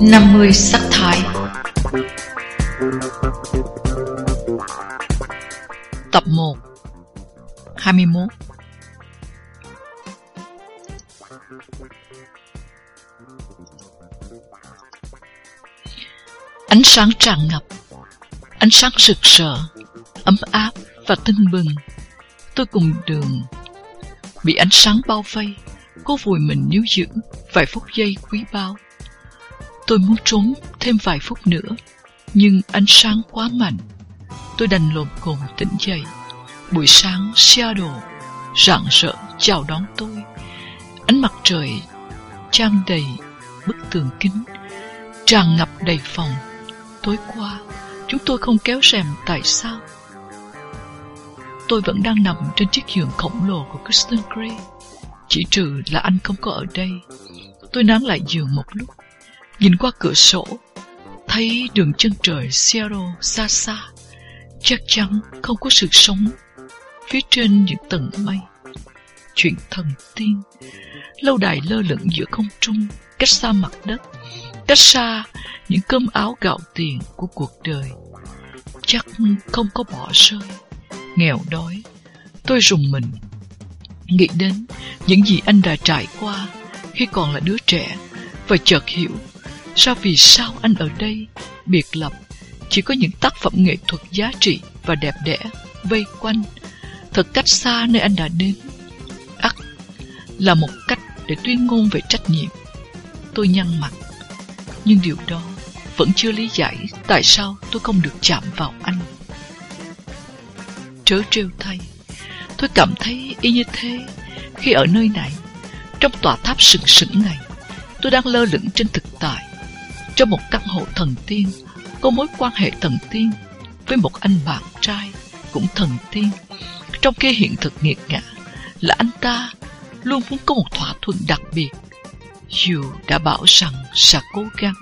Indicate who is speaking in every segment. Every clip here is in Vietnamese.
Speaker 1: 50 sắc thái. Tập 1 21 Ánh sáng tràn ngập, Ánh sáng rực rỡ, Ấm áp và tưng bừng. Tôi cùng đường, Bị ánh sáng bao vây Cô vùi mình níu giữ Vài phút giây quý bao Tôi muốn trốn thêm vài phút nữa, Nhưng ánh sáng quá mạnh. Tôi đành lồm cồm tỉnh dậy. Buổi sáng, Seattle rạng rỡ chào đón tôi. Ánh mặt trời trang đầy bức tường kính, Tràn ngập đầy phòng. Tối qua, Chúng tôi không kéo rèm, tại sao? Tôi vẫn đang nằm trên chiếc giường khổng lồ của Kristen Gray Chỉ trừ là anh không có ở đây. Tôi nán lại giường một lúc. Nhìn qua cửa sổ, Thấy đường chân trời Seattle xa xa Chắc chắn không có sự sống Phía trên những tầng mây. Chuyện thần tiên, Lâu đài lơ lửng giữa không trung, Cách xa mặt đất, Cách xa những cơm áo gạo tiền của cuộc đời. Chắc không có bỏ rơi. Nghèo đói, Tôi rùng mình, Nghĩ đến những gì anh đã trải qua Khi còn là đứa trẻ Và chợt hiểu Sao vì sao anh ở đây? Biệt lập, Chỉ có những tác phẩm nghệ thuật giá trị Và đẹp đẽ, Vây quanh. Thật cách xa nơi anh đã đến. Ắt Là một cách để tuyên ngôn về trách nhiệm. Tôi nhăn mặt. Nhưng điều đó Vẫn chưa lý giải Tại sao tôi không được chạm vào anh. Trớ trêu thay, Tôi cảm thấy y như thế. Khi ở nơi này, Trong tòa tháp sừng sững này, Tôi đang lơ lửng trên thực tại. Trong một căn hộ thần tiên Có mối quan hệ thần tiên Với một anh bạn trai Cũng thần tiên Trong khi hiện thực nghiệt ngã Là anh ta luôn muốn có một thỏa thuận đặc biệt Dù đã bảo rằng sẽ cố gắng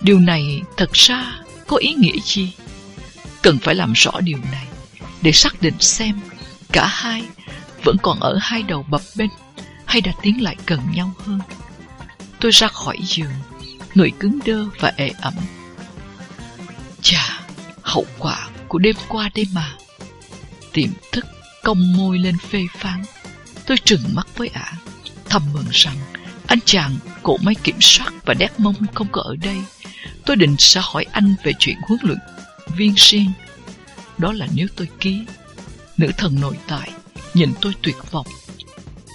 Speaker 1: Điều này thật ra có ý nghĩa gì? Cần phải làm rõ điều này để xác định xem cả hai vẫn còn ở hai đầu bập bên hay đã tiến lại gần nhau hơn. Tôi ra khỏi giường, người cứng đơ và ệ ẩm. Chà, hậu quả của đêm qua đây mà. Tiềm thức cong môi lên phê phán. Tôi trừng mắt với ả, thầm mừng rằng anh chàng cổ máy kiểm soát và đét mông không có ở đây. Tôi định sẽ hỏi anh về chuyện huấn luyện viên riêng đó là nếu tôi ký Nữ thần nội tại Nhìn tôi tuyệt vọng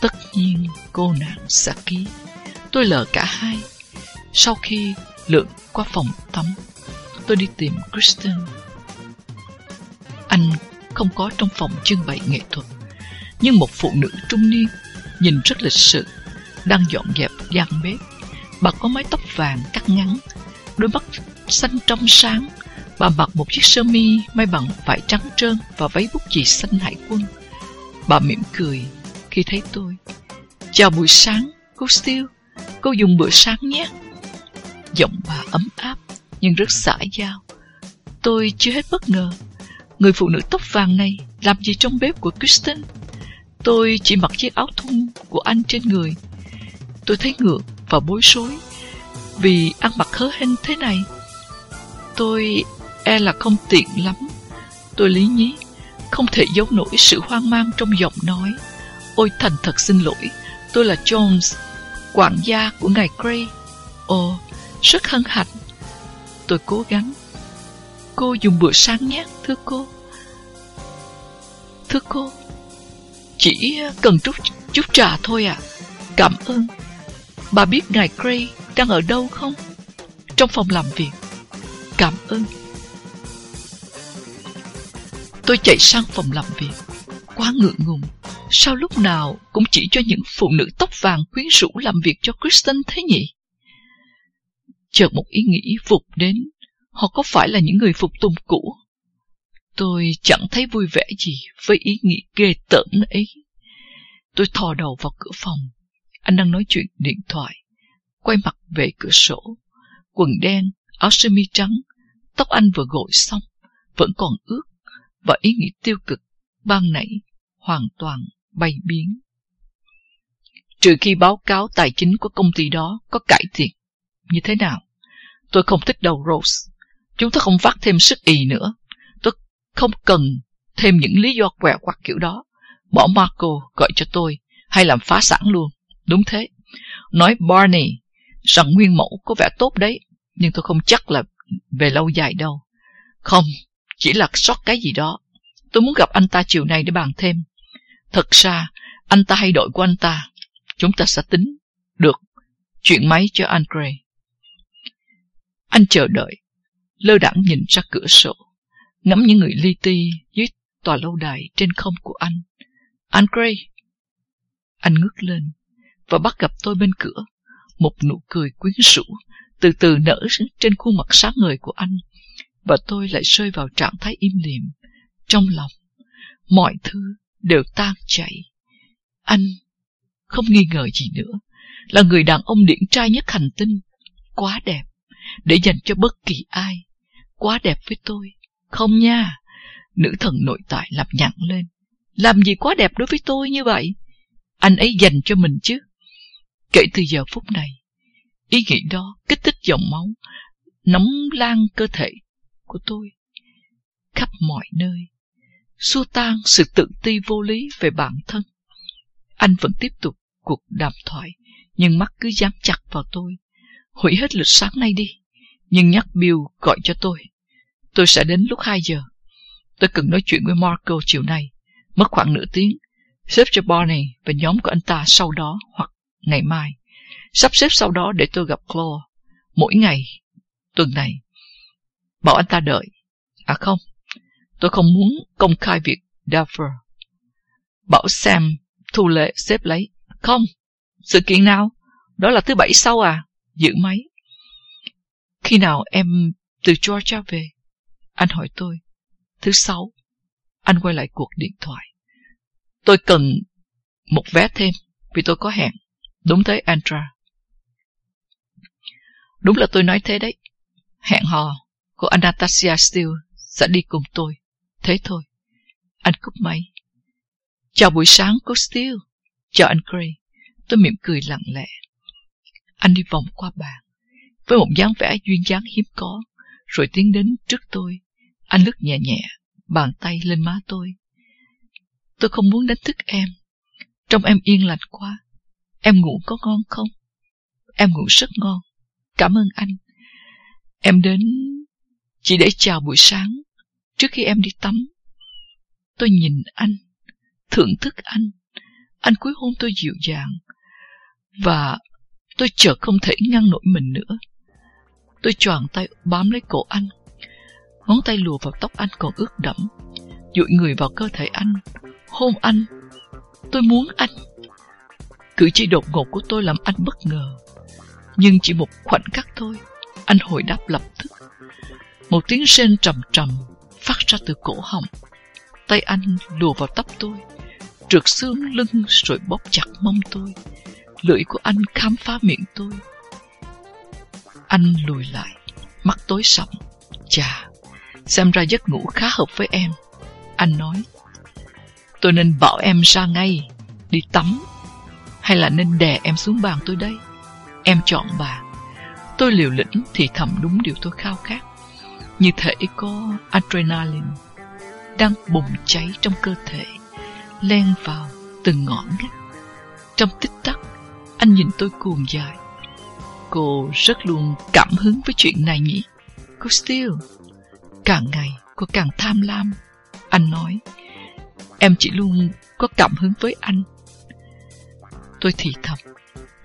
Speaker 1: Tất nhiên cô nàng sẽ ký Tôi lờ cả hai sau khi lượn qua phòng tắm Tôi đi tìm Kristen Anh không có trong phòng trưng bày nghệ thuật Nhưng một phụ nữ trung niên Nhìn rất lịch sự Đang dọn dẹp gian bếp Bà có mái tóc vàng cắt ngắn Đôi mắt xanh trong sáng Bà mặc một chiếc sơ mi may bằng vải trắng trơn và váy bút chì xanh hải quân. Bà mỉm cười khi thấy tôi. Chào buổi sáng, cô Steele. Cô dùng bữa sáng nhé. Giọng bà ấm áp nhưng rất xã giao. Tôi chưa hết bất ngờ. Người phụ nữ tóc vàng này làm gì trong bếp của Kristen? Tôi chỉ mặc chiếc áo thun của anh trên người. Tôi thấy ngược và bối rối vì ăn mặc hớ hênh thế này. Tôi e là không tiện lắm. Tôi lý nhí, không thể giấu nổi sự hoang mang trong giọng nói. Ôi thành thật xin lỗi, tôi là Jones, quản gia của ngài Gray. Ồ, rất hân hạnh. Tôi cố gắng. Cô dùng bữa sáng nhé, thưa cô. Thưa cô, chỉ cần chút, chút trà thôi à. Cảm ơn. Bà biết ngài Gray đang ở đâu không? Trong phòng làm việc. Cảm ơn. Tôi chạy sang phòng làm việc Quá ngượng ngùng Sao lúc nào cũng chỉ cho những phụ nữ tóc vàng quyến rũ làm việc cho Kristen thế nhỉ? Chợt một ý nghĩ vụt đến Họ có phải là những người phục tùng cũ? Tôi chẳng thấy vui vẻ gì với ý nghĩ ghê tởm ấy. Tôi thò đầu vào cửa phòng. Anh đang nói chuyện điện thoại. Quay mặt về cửa sổ. Quần đen, áo sơ mi trắng. Tóc anh vừa gội xong. Vẫn còn ướt và ý nghĩ tiêu cực ban nãy hoàn toàn bay biến. Trừ khi báo cáo tài chính của công ty đó có cải thiện như thế nào, Tôi không thích đâu Rose. Chúng ta không vắt thêm sức ì nữa. Tôi không cần thêm những lý do quẹo quặt kiểu đó. Bỏ Marco gọi cho tôi hay làm phá sản luôn. Đúng thế. Nói Barney rằng nguyên mẫu có vẻ tốt đấy, nhưng tôi không chắc là về lâu dài đâu. Không, chỉ là sót cái gì đó. Tôi muốn gặp anh ta chiều nay để bàn thêm. Thật ra, anh ta hay đội của anh ta. Chúng ta sẽ tính. Được. Chuyện máy cho Andre Gray. Anh chờ đợi. Lơ đẳng nhìn ra cửa sổ. Ngắm những người li ti dưới tòa lâu đài trên không của anh. Anh Gray. Anh ngước lên và bắt gặp tôi bên cửa. Một nụ cười quyến rũ từ từ nở trên khuôn mặt sáng ngời của anh và tôi lại rơi vào trạng thái im lìm trong lòng. Mọi thứ đều tan chảy. Anh không nghi ngờ gì nữa, là người đàn ông điển trai nhất hành tinh, quá đẹp, để dành cho bất kỳ ai, quá đẹp với tôi. Không nha, nữ thần nội tại lặp nhặn lên. Làm gì quá đẹp đối với tôi như vậy? Anh ấy dành cho mình chứ. Kể từ giờ phút này, ý nghĩ đó kích thích dòng máu, nóng lan cơ thể của tôi khắp mọi nơi, xua tan sự tự ti vô lý về bản thân. Anh vẫn tiếp tục cuộc đàm thoại, nhưng mắt cứ dám chặt vào tôi. Hủy hết lịch sáng nay đi, nhưng nhắc Bill gọi cho tôi. Tôi sẽ đến lúc 2 giờ. Tôi cần nói chuyện với Marco chiều nay, mất khoảng nửa tiếng. Xếp cho Barney và nhóm của anh ta sau đó hoặc ngày mai. Sắp xếp sau đó để tôi gặp Claude mỗi ngày, tuần này. Bảo anh ta đợi. À không, tôi không muốn công khai việc Duffer. Bảo Sam thu lệ xếp lấy. Không, sự kiện nào? Đó là thứ bảy sau à? Giữ máy. Khi nào em từ Georgia về? Anh hỏi tôi. Thứ sáu. Anh quay lại cuộc điện thoại. Tôi cần một vé thêm vì tôi có hẹn. Đúng thế, Andra. Đúng là tôi nói thế đấy. Hẹn hò của Anastasia Steele sẽ đi cùng tôi. Thế thôi. Anh cúp máy. Chào buổi sáng, cô Steele. Chào anh Gray. Tôi mỉm cười lặng lẽ. Anh đi vòng qua bàn, với một dáng vẻ duyên dáng hiếm có, rồi tiến đến trước tôi. Anh lướt nhẹ nhẹ, bàn tay lên má tôi. Tôi không muốn đánh thức em. Trong em yên lành quá. Em ngủ có ngon không? Em ngủ rất ngon. Cảm ơn anh. Em đến chỉ để chào buổi sáng, trước khi em đi tắm. Tôi nhìn anh, thưởng thức anh. Anh cúi hôn tôi dịu dàng. Và tôi chợt không thể ngăn nổi mình nữa. Tôi choàng tay bám lấy cổ anh. Ngón tay lùa vào tóc anh còn ướt đẫm. Dụi người vào cơ thể anh. Hôn anh. Tôi muốn anh. Cử chỉ đột ngột của tôi làm anh bất ngờ. Nhưng chỉ một khoảnh khắc thôi, anh hồi đáp lập tức. Một tiếng rên trầm trầm phát ra từ cổ họng. Tay anh lùa vào tóc tôi, trượt xương lưng rồi bóp chặt mông tôi. Lưỡi của anh khám phá miệng tôi. Anh lùi lại, mắt tối sầm. Chà, xem ra giấc ngủ khá hợp với em. Anh nói, tôi nên bảo em ra ngay, đi tắm, hay là nên đè em xuống bàn tôi đây? Em chọn bà. Tôi liều lĩnh thì thầm đúng điều tôi khao khát. Như thể có adrenaline đang bùng cháy trong cơ thể, len vào từng ngọn ngách. Trong tích tắc, anh nhìn tôi cuồng dài. Cô rất luôn cảm hứng với chuyện này nhỉ? Cô Steele, càng ngày cô càng tham lam. Anh nói, em chỉ luôn có cảm hứng với anh. Tôi thì thầm,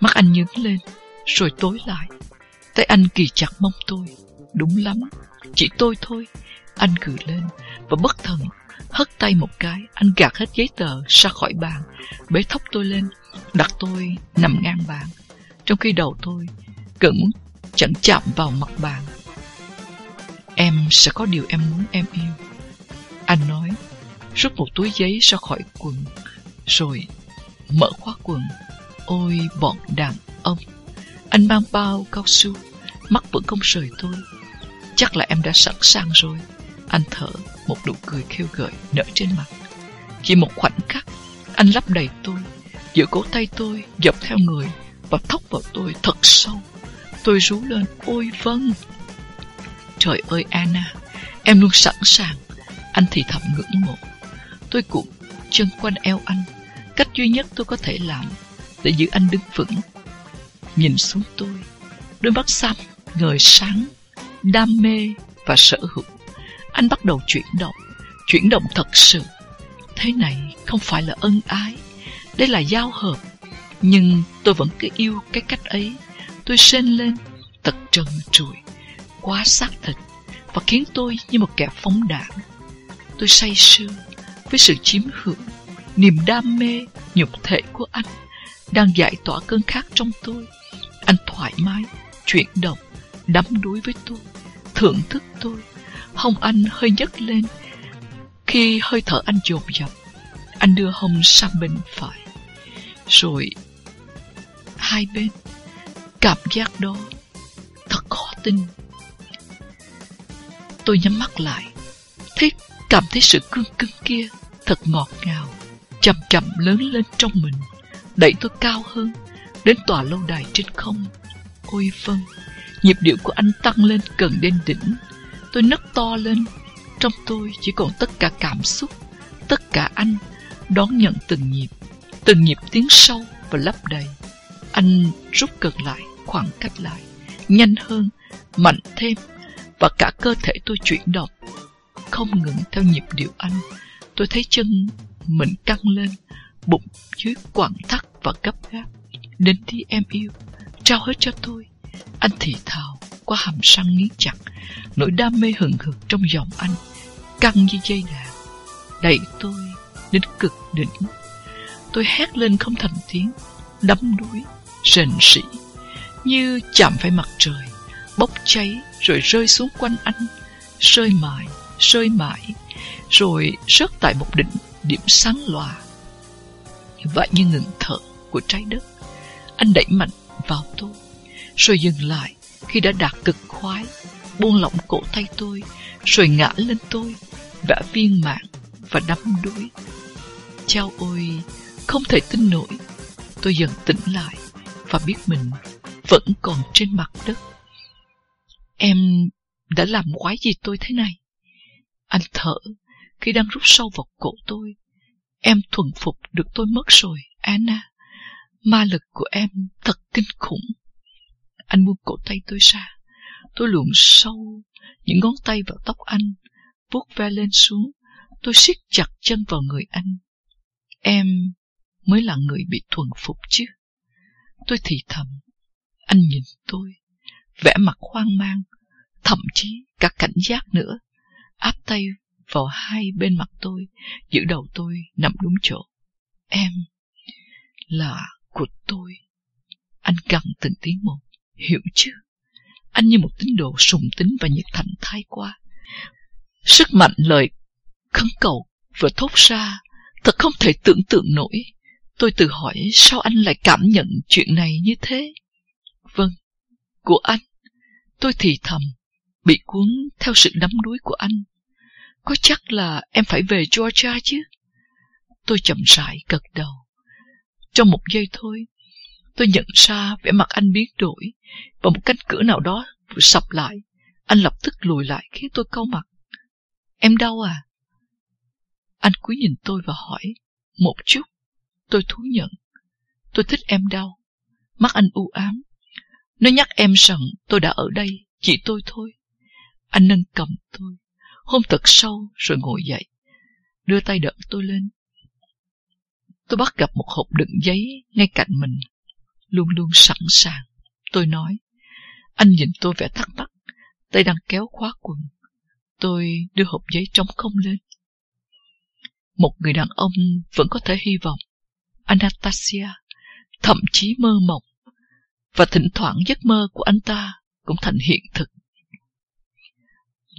Speaker 1: mắt anh nhướng lên, rồi tối lại. Tay anh kỳ chặt mong tôi. Đúng lắm, chỉ tôi thôi. Anh cười lên và bất thần hất tay một cái, anh gạt hết giấy tờ ra khỏi bàn, bế thốc tôi lên, đặt tôi nằm ngang bàn, trong khi đầu tôi gần chẳng chạm vào mặt bàn. Em sẽ có điều em muốn em yêu. Anh nói, rút một túi giấy ra khỏi quần, rồi mở khóa quần. Ôi bọn đàn ông, anh mang bao cao su, mắt vẫn không rời tôi. Chắc là em đã sẵn sàng rồi. Anh thở, một nụ cười khêu gợi nở trên mặt. Chỉ một khoảnh khắc, anh lấp đầy tôi, giữa cổ tay tôi dập theo người và thốc vào tôi thật sâu. Tôi rú lên, ôi vâng, Trời ơi Anna, em luôn sẵn sàng. Anh thì thầm ngưỡng mộ. Tôi cuộn chân quanh eo anh. Cách duy nhất tôi có thể làm để giữ anh đứng vững. Nhìn xuống tôi, đôi mắt xanh ngời sáng, đam mê và sở hữu. Anh bắt đầu chuyển động, chuyển động thật sự. Thế này không phải là ân ái, đây là giao hợp. Nhưng tôi vẫn cứ yêu cái cách ấy. Tôi sên lên, tật trần trụi, quá xác thịt và khiến tôi như một kẻ phóng đảng. Tôi say sưa với sự chiếm hữu, niềm đam mê, nhục thể của anh đang giải tỏa cơn khát trong tôi. Anh thoải mái, chuyển động, đắm đuối với tôi, thưởng thức tôi. Hông anh hơi nhấc lên. Khi hơi thở anh dồn dập, anh đưa hông sang bên phải. Rồi hai bên, cảm giác đó thật khó tin. Tôi nhắm mắt lại, thấy cảm thấy sự cương cứng kia thật ngọt ngào, chậm chậm lớn lên trong mình, đẩy tôi cao hơn, đến tòa lâu đài trên không. Ôi vâng, nhịp điệu của anh tăng lên gần đến đỉnh. Tôi nấc to lên, trong tôi chỉ còn tất cả cảm xúc, tất cả anh đón nhận từng nhịp, từng nhịp tiếng sâu và lấp đầy. Anh rút gần lại, khoảng cách lại, nhanh hơn, mạnh thêm, và cả cơ thể tôi chuyển động, không ngừng theo nhịp điệu anh. Tôi thấy chân mình căng lên, bụng dưới quặn thắt và gấp gáp. Đến đi em yêu, trao hết cho tôi. Anh thì thào qua hàm răng nghiến chặt, nỗi đam mê hừng hực trong giọng anh, căng như dây đàn, đẩy tôi đến cực đỉnh. Tôi hét lên không thành tiếng, đắm đuối, rền rỉ, như chạm phải mặt trời, bốc cháy rồi rơi xuống quanh anh, rơi mãi, rơi mãi, rồi rớt tại một đỉnh điểm sáng lòa. Vậy như ngừng thở của trái đất, anh đẩy mạnh vào tôi, rồi dừng lại khi đã đạt cực khoái, buông lỏng cổ tay tôi, rồi ngã lên tôi, vẽ viên mạng và đắm đuối. Chao ôi, không thể tin nổi, tôi dần tỉnh lại và biết mình vẫn còn trên mặt đất. Em đã làm quái gì tôi thế này? Anh thở khi đang rút sâu vào cổ tôi. Em thuần phục được tôi mất rồi, Anna. Ma lực của em thật kinh khủng. Anh buông cổ tay tôi ra. Tôi luồn sâu những ngón tay vào tóc anh, vuốt ve lên xuống. Tôi siết chặt chân vào người anh. Em mới là người bị thuần phục chứ. Tôi thì thầm. Anh nhìn tôi, vẻ mặt hoang mang, thậm chí cả cảnh giác nữa, áp tay vào hai bên mặt tôi, giữ đầu tôi nằm đúng chỗ. Em là của tôi. Anh cần từng tiếng một, hiểu chứ? Anh như một tín đồ sùng tính và nhiệt thành thái quá. Sức mạnh lời khấn cầu vừa thốt ra, thật không thể tưởng tượng nổi. Tôi tự hỏi sao anh lại cảm nhận chuyện này như thế? Vâng, của anh. Tôi thì thầm, bị cuốn theo sự đắm đuối của anh. Có chắc là em phải về Georgia chứ? Tôi chậm rãi gật đầu. Trong một giây thôi, tôi nhận ra vẻ mặt anh biến đổi và một cánh cửa nào đó vừa sập lại. Anh lập tức lùi lại khiến tôi cau mặt. Em đau à? Anh cúi nhìn tôi và hỏi. Một chút. Tôi thú nhận. Tôi thích em đau. Mắt anh u ám. Nó nhắc em rằng tôi đã ở đây, chỉ tôi thôi. Anh nâng cầm tôi, hôn thật sâu rồi ngồi dậy, đưa tay đỡ tôi lên. Tôi bắt gặp một hộp đựng giấy ngay cạnh mình, luôn luôn sẵn sàng. Tôi nói, anh nhìn tôi vẻ thắc mắc, tay đang kéo khóa quần. Tôi đưa hộp giấy trống không lên. Một người đàn ông vẫn có thể hy vọng. Anastasia thậm chí mơ mộng, và thỉnh thoảng giấc mơ của anh ta cũng thành hiện thực.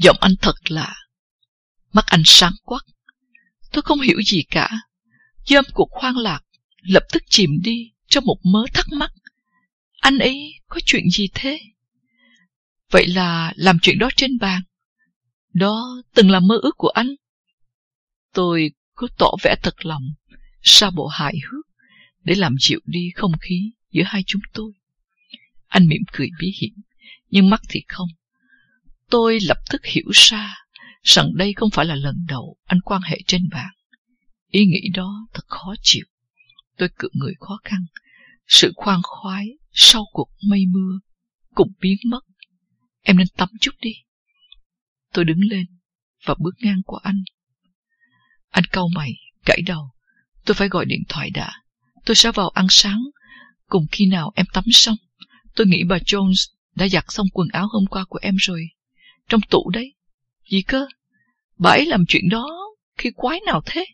Speaker 1: Giọng anh thật lạ. Mắt anh sáng quắc. Tôi không hiểu gì cả. Dơm cuộc hoang lạc lập tức chìm đi trong một mớ thắc mắc. Anh ấy có chuyện gì thế? Vậy là làm chuyện đó trên bàn. Đó từng là mơ ước của anh. Tôi cứ tỏ vẻ thật lòng, xa bộ hài hước, để làm chịu đi không khí giữa hai chúng tôi. Anh mỉm cười bí hiểm, nhưng mắt thì không. Tôi lập tức hiểu ra rằng đây không phải là lần đầu anh quan hệ trên bàn. Ý nghĩ đó thật khó chịu. Tôi cự người khó khăn. Sự khoan khoái sau cuộc mây mưa cũng biến mất. Em nên tắm chút đi. Tôi đứng lên và bước ngang qua anh. Anh cau mày, gãy đầu. Tôi phải gọi điện thoại đã. Tôi sẽ vào ăn sáng. Cùng khi nào em tắm xong. Tôi nghĩ bà Jones đã giặt xong quần áo hôm qua của em rồi. Trong tủ đấy. Gì cơ? Bà ấy làm chuyện đó khi quái nào thế?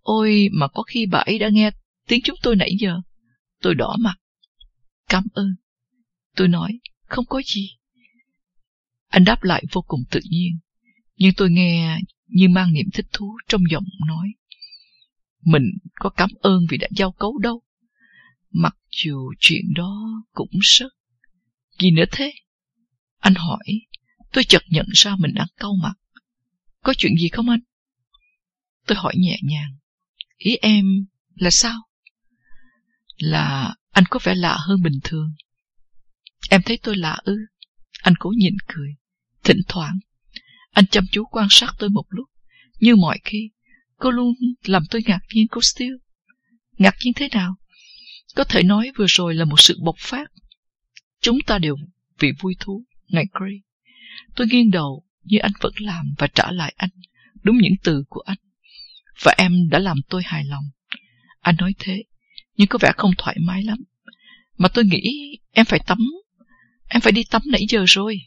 Speaker 1: Ôi, mà có khi bà ấy đã nghe tiếng chúng tôi nãy giờ. Tôi đỏ mặt. Cảm ơn. Tôi nói, không có gì. Anh đáp lại vô cùng tự nhiên, nhưng tôi nghe như mang niềm thích thú trong giọng nói. Mình có cảm ơn vì đã giao cấu đâu. mặt dù chuyện đó cũng rất... Gì nữa thế? Anh hỏi, tôi chợt nhận ra mình đang cau mặt. Có chuyện gì không anh? Tôi hỏi nhẹ nhàng. Ý em là sao? Là anh có vẻ lạ hơn bình thường. Em thấy tôi lạ ư? Anh cố nhịn cười. Thỉnh thoảng, anh chăm chú quan sát tôi một lúc. Như mọi khi, cô luôn làm tôi ngạc nhiên cô Steele. Ngạc nhiên thế nào? Có thể nói vừa rồi là một sự bộc phát. Chúng ta đều vì vui thú, ngài Gray. Tôi nghiêng đầu như anh vẫn làm và trả lại anh đúng những từ của anh. Và em đã làm tôi hài lòng. Anh nói thế, nhưng có vẻ không thoải mái lắm. Mà tôi nghĩ em phải tắm. Em phải đi tắm nãy giờ rồi.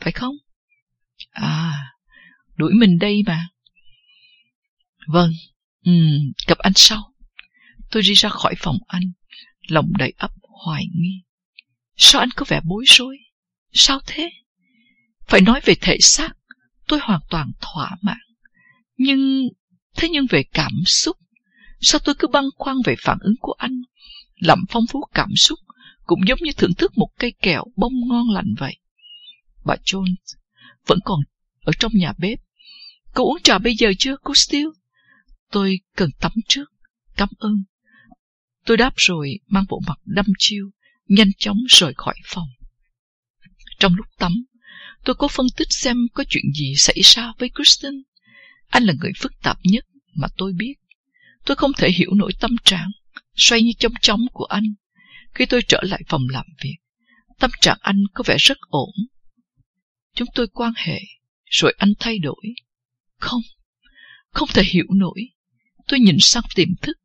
Speaker 1: Phải không? À, đuổi mình đây mà. Vâng, ừ, gặp anh sau. Tôi đi ra khỏi phòng anh, lòng đầy ấp hoài nghi. Sao anh có vẻ bối rối? Sao thế? Phải nói về thể xác, tôi hoàn toàn thỏa mãn. Nhưng, thế nhưng về cảm xúc, sao tôi cứ băn khoăn về phản ứng của anh? Làm phong phú cảm xúc cũng giống như thưởng thức một cây kẹo bông ngon lành vậy. Bà Jones vẫn còn ở trong nhà bếp. Cô uống trà bây giờ chưa, cô Steele? Tôi cần tắm trước. Cảm ơn. Tôi đáp rồi mang bộ mặt đâm chiêu, nhanh chóng rời khỏi phòng. Trong lúc tắm, tôi có phân tích xem có chuyện gì xảy ra với Kristen. Anh là người phức tạp nhất mà tôi biết. Tôi không thể hiểu nổi tâm trạng, xoay như trong chóng của anh. Khi tôi trở lại phòng làm việc, tâm trạng anh có vẻ rất ổn. Chúng tôi quan hệ, rồi anh thay đổi. Không, không thể hiểu nổi. Tôi nhìn sang tiềm thức.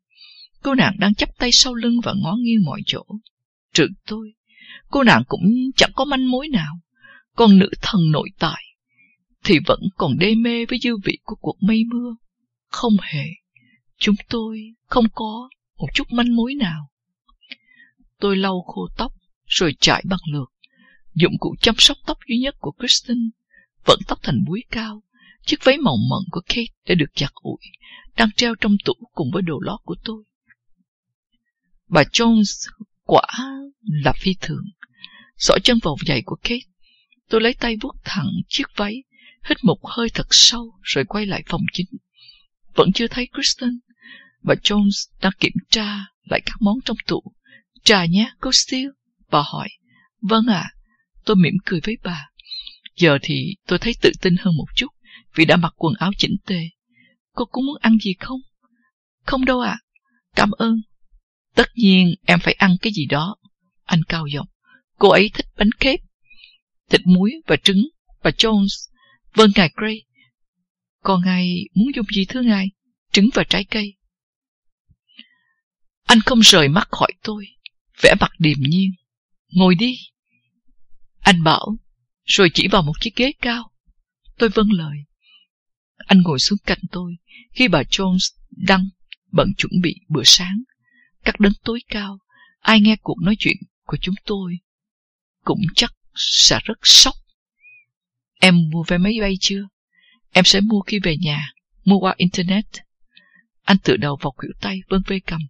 Speaker 1: Cô nàng đang chắp tay sau lưng và ngó nghiêng mọi chỗ. Trừ tôi, cô nàng cũng chẳng có manh mối nào. Còn nữ thần nội tại thì vẫn còn đê mê với dư vị của cuộc mây mưa. Không hề, chúng tôi không có một chút manh mối nào. Tôi lau khô tóc, rồi chải bằng lược, Dụng cụ chăm sóc tóc duy nhất của Kristen vẫn tóc thành búi cao. Chiếc váy màu mận của Kate đã được giặt ủi, đang treo trong tủ cùng với đồ lót của tôi. Bà Jones quả là phi thường. Rõ chân vào giày của Kate. Tôi lấy tay vuốt thẳng chiếc váy, hít một hơi thật sâu rồi quay lại phòng chính. Vẫn chưa thấy Kristen. Bà Jones đang kiểm tra lại các món trong tủ. Trà nhé, cô Steele. Bà hỏi. Vâng ạ. Tôi mỉm cười với bà. Giờ thì tôi thấy tự tin hơn một chút vì đã mặc quần áo chỉnh tề. Cô cũng muốn ăn gì không? Không đâu ạ. Cảm ơn. Tất nhiên em phải ăn cái gì đó. Anh cao giọng. Cô ấy thích bánh kép, thịt muối và trứng. Bà Jones. Vâng, ngài Gray. Còn ngài muốn dùng gì thưa ngài? Trứng và trái cây. Anh không rời mắt khỏi tôi, vẽ mặt điềm nhiên. Ngồi đi. Anh bảo, rồi chỉ vào một chiếc ghế cao. Tôi vâng lời. Anh ngồi xuống cạnh tôi khi bà Jones đang bận chuẩn bị bữa sáng cắt đến tối cao, ai nghe cuộc nói chuyện của chúng tôi cũng chắc sẽ rất sốc. Em mua vé máy bay chưa? Em sẽ mua khi về nhà, mua qua Internet. Anh tự đầu vào khuỷu tay vân vê cầm.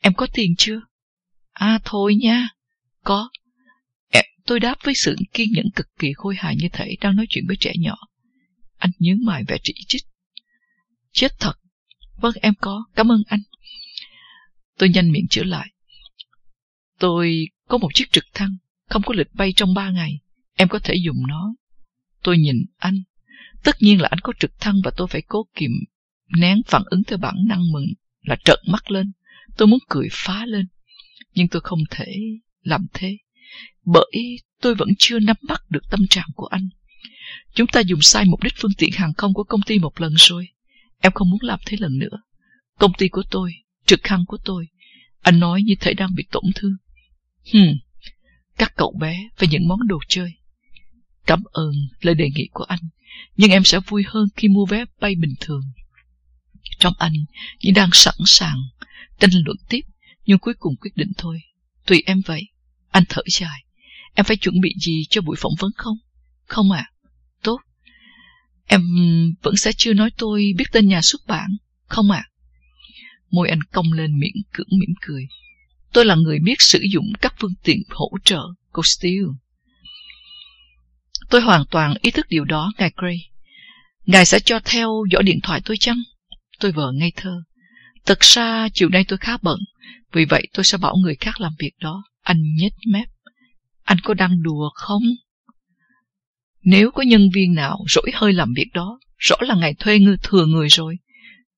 Speaker 1: Em có tiền chưa? À thôi nha. Có. Em, tôi đáp với sự kiên nhẫn cực kỳ khôi hài như thể đang nói chuyện với trẻ nhỏ. Anh nhướng mày vẻ trĩ trích. Chết thật. Vâng em có, cảm ơn anh. Tôi nhanh miệng chữa lại. Tôi có một chiếc trực thăng, không có lịch bay trong ba ngày. Em có thể dùng nó. Tôi nhìn anh. Tất nhiên là anh có trực thăng và tôi phải cố kìm nén phản ứng theo bản năng mừng là trợn mắt lên. Tôi muốn cười phá lên. Nhưng tôi không thể làm thế. Bởi tôi vẫn chưa nắm bắt được tâm trạng của anh. Chúng ta dùng sai mục đích phương tiện hàng không của công ty một lần rồi. Em không muốn làm thế lần nữa. Công ty của tôi, trực khăn của tôi. Anh nói như thể đang bị tổn thương. Hừm, các cậu bé và những món đồ chơi. Cảm ơn lời đề nghị của anh, nhưng em sẽ vui hơn khi mua vé bay bình thường. Trong anh, như đang sẵn sàng tranh luận tiếp, nhưng cuối cùng quyết định thôi. Tùy em vậy. Anh thở dài. Em phải chuẩn bị gì cho buổi phỏng vấn không? Không à? Tốt. Em vẫn sẽ chưa nói tôi biết tên nhà xuất bản. Không à? Môi anh cong lên miệng cưỡng mỉm cười. Tôi là người biết sử dụng các phương tiện hỗ trợ, cô Steele. Tôi hoàn toàn ý thức điều đó, ngài Gray. Ngài sẽ cho theo dõi điện thoại tôi chăng? Tôi vờ ngây thơ. Thật ra chiều nay tôi khá bận, vì vậy tôi sẽ bảo người khác làm việc đó. Anh nhếch mép. Anh có đang đùa không? Nếu có nhân viên nào rỗi hơi làm việc đó, rõ là ngài thuê ngư thừa người rồi.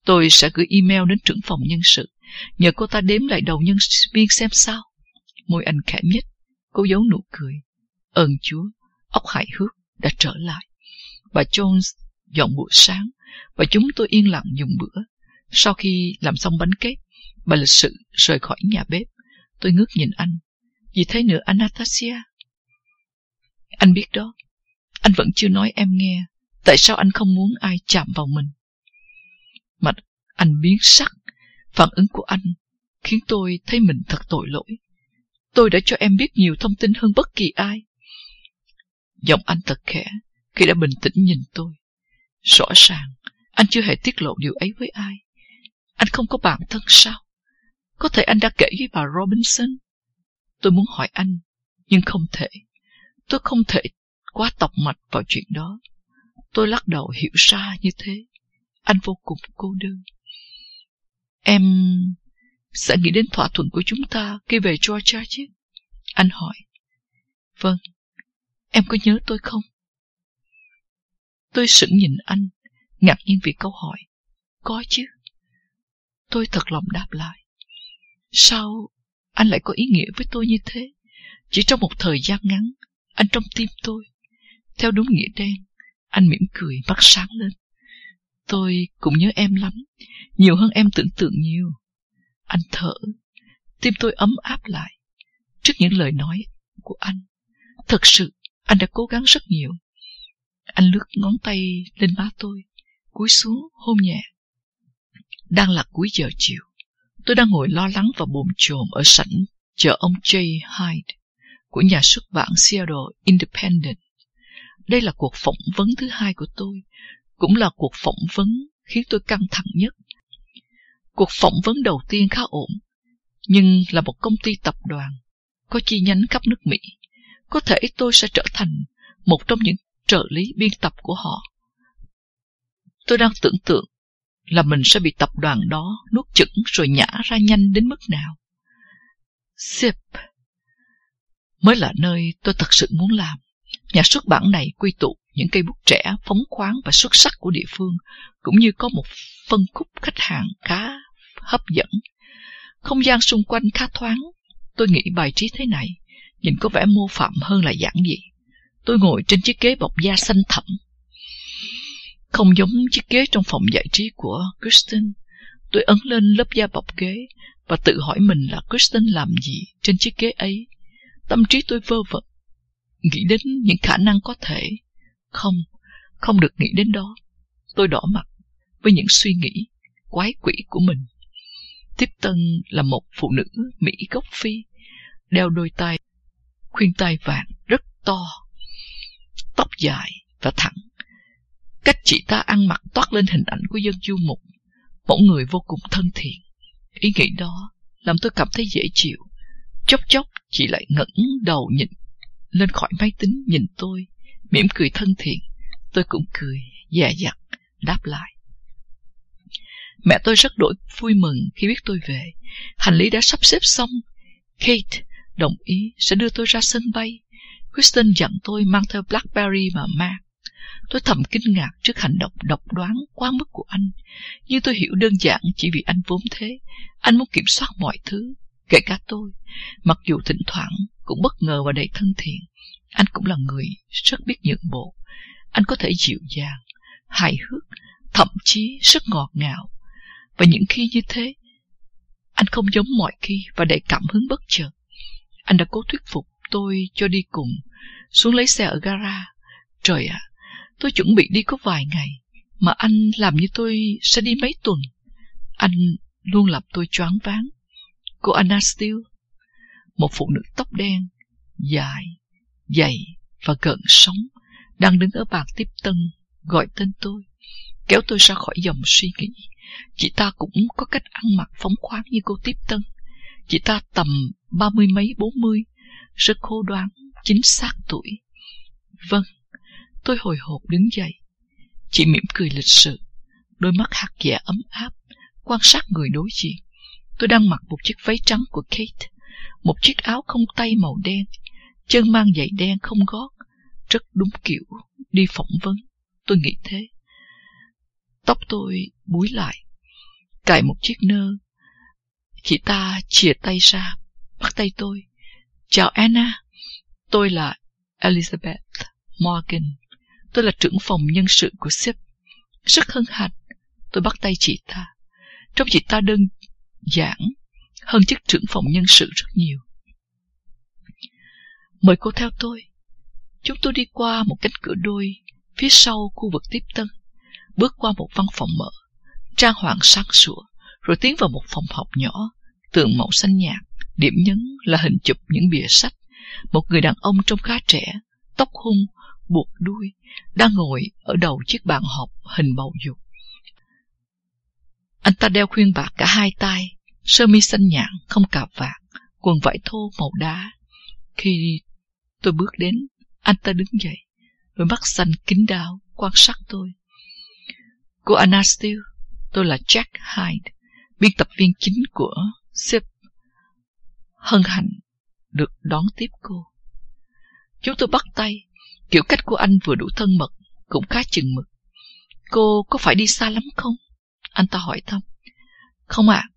Speaker 1: Tôi sẽ gửi email đến trưởng phòng nhân sự, nhờ cô ta đếm lại đầu nhân viên xem sao. Môi anh khẽ nhất, cô giấu nụ cười. Ơn Chúa, óc hài hước đã trở lại. Bà Jones dọn bữa sáng, và chúng tôi yên lặng dùng bữa. Sau khi làm xong bánh kết, bà lịch sự rời khỏi nhà bếp. Tôi ngước nhìn anh. Gì thế nữa Anastasia? Anh biết đó. Anh vẫn chưa nói em nghe. Tại sao anh không muốn ai chạm vào mình? Mặt anh biến sắc. Phản ứng của anh khiến tôi thấy mình thật tội lỗi. Tôi đã cho em biết nhiều thông tin hơn bất kỳ ai. Giọng anh thật khẽ khi đã bình tĩnh nhìn tôi. Rõ ràng, anh chưa hề tiết lộ điều ấy với ai. Anh không có bạn thân sao? Có thể anh đã kể với bà Robinson. Tôi muốn hỏi anh, nhưng không thể. Tôi không thể quá tọc mạch vào chuyện đó. Tôi lắc đầu hiểu ra như thế. Anh vô cùng cô đơn. Em sẽ nghĩ đến thỏa thuận của chúng ta khi về Georgia chứ? Anh hỏi. Vâng. Em có nhớ tôi không? Tôi sững nhìn anh, ngạc nhiên vì câu hỏi. Có chứ. Tôi thật lòng đáp lại. Sao anh lại có ý nghĩa với tôi như thế? Chỉ trong một thời gian ngắn, anh trong tim tôi. Theo đúng nghĩa đen, anh mỉm cười, mắt sáng lên. Tôi cũng nhớ em lắm, nhiều hơn em tưởng tượng nhiều. Anh thở, tim tôi ấm áp lại. Trước những lời nói của anh, thật sự anh đã cố gắng rất nhiều. Anh lướt ngón tay lên má tôi, cúi xuống hôn nhẹ. Đang là cuối giờ chiều, tôi đang ngồi lo lắng và bồn chồn ở sảnh chờ ông Jay Hyde của nhà xuất bản Seattle Independent. Đây là cuộc phỏng vấn thứ hai của tôi, cũng là cuộc phỏng vấn khiến tôi căng thẳng nhất. Cuộc phỏng vấn đầu tiên khá ổn, nhưng là một công ty tập đoàn, có chi nhánh khắp nước Mỹ. Có thể tôi sẽ trở thành một trong những trợ lý biên tập của họ. Tôi đang tưởng tượng là mình sẽ bị tập đoàn đó nuốt chửng rồi nhả ra nhanh đến mức nào. Sip mới là nơi tôi thật sự muốn làm. Nhà xuất bản này quy tụ những cây bút trẻ, phóng khoáng và xuất sắc của địa phương, cũng như có một phân khúc khách hàng khá hấp dẫn. Không gian xung quanh khá thoáng, tôi nghĩ bài trí thế này, nhìn có vẻ mô phạm hơn là giản dị. Tôi ngồi trên chiếc ghế bọc da xanh thẳm. Không giống chiếc ghế trong phòng giải trí của Kristen. Tôi ấn lên lớp da bọc ghế và tự hỏi mình là Kristen làm gì trên chiếc ghế ấy. Tâm trí tôi vơ vẩn, nghĩ đến những khả năng có thể. Không, không được nghĩ đến đó. Tôi đỏ mặt với những suy nghĩ quái quỷ của mình. Tiếp tân là một phụ nữ Mỹ gốc Phi, đeo đôi tay, khuyên tai vàng rất to tóc dài và thẳng. Cách chị ta ăn mặc toát lên hình ảnh của dân du mục, mẫu người vô cùng thân thiện. Ý nghĩ đó làm tôi cảm thấy dễ chịu. Chốc chốc chị lại ngẩng đầu nhìn lên khỏi máy tính nhìn tôi, mỉm cười thân thiện. Tôi cũng cười, dè dặt, đáp lại. Mẹ tôi rất đổi vui mừng khi biết tôi về. Hành lý đã sắp xếp xong. Kate đồng ý sẽ đưa tôi ra sân bay. Kristen dặn tôi mang theo Blackberry mà mang. Tôi thầm kinh ngạc trước hành động độc đoán quá mức của anh. Nhưng tôi hiểu đơn giản chỉ vì anh vốn thế. Anh muốn kiểm soát mọi thứ, kể cả tôi. Mặc dù thỉnh thoảng cũng bất ngờ và đầy thân thiện. Anh cũng là người rất biết nhượng bộ. Anh có thể dịu dàng, hài hước, thậm chí rất ngọt ngào. Và những khi như thế, anh không giống mọi khi và đầy cảm hứng bất chợt. Anh đã cố thuyết phục tôi cho đi cùng, xuống lấy xe ở gara. Trời ạ, tôi chuẩn bị đi có vài ngày, mà anh làm như tôi sẽ đi mấy tuần. Anh luôn làm tôi choáng váng. Cô Anna Steele, một phụ nữ tóc đen, dài, dày và gợn sóng, đang đứng ở bàn tiếp tân, gọi tên tôi, kéo tôi ra khỏi dòng suy nghĩ. Chị ta cũng có cách ăn mặc phóng khoáng như cô tiếp tân. Chị ta tầm ba mươi mấy bốn mươi, rất khô đoán, chính xác tuổi. Vâng, tôi hồi hộp đứng dậy. Chị mỉm cười lịch sự, đôi mắt hạt dẻ dạ ấm áp, quan sát người đối diện. Tôi đang mặc một chiếc váy trắng của Kate, một chiếc áo không tay màu đen, chân mang giày đen không gót, rất đúng kiểu đi phỏng vấn. Tôi nghĩ thế. Tóc tôi búi lại, cài một chiếc nơ. Chị ta chìa tay ra, bắt tay tôi. Chào Anna, tôi là Elizabeth Morgan. Tôi là trưởng phòng nhân sự của SIP. Rất hân hạnh, tôi bắt tay chị ta. Trong chị ta đơn giản hơn chức trưởng phòng nhân sự rất nhiều. Mời cô theo tôi. Chúng tôi đi qua một cánh cửa đôi phía sau khu vực tiếp tân, bước qua một văn phòng mở, trang hoàng sáng sủa, rồi tiến vào một phòng học nhỏ, tường màu xanh nhạt, điểm nhấn là hình chụp những bìa sách. Một người đàn ông trông khá trẻ, tóc hung, buộc đuôi, đang ngồi ở đầu chiếc bàn họp hình bầu dục. Anh ta đeo khuyên bạc cả hai tay, sơ mi xanh nhạt, không cà vạt, quần vải thô màu đá. Khi tôi bước đến, anh ta đứng dậy, đôi mắt xanh kính đáo, quan sát tôi. Cô Anna Steele, tôi là Jack Hyde, biên tập viên chính của Sip. Hân hạnh được đón tiếp cô. Chúng tôi bắt tay, kiểu cách của anh vừa đủ thân mật, cũng khá chừng mực. Cô có phải đi xa lắm không? Anh ta hỏi thăm. Không ạ,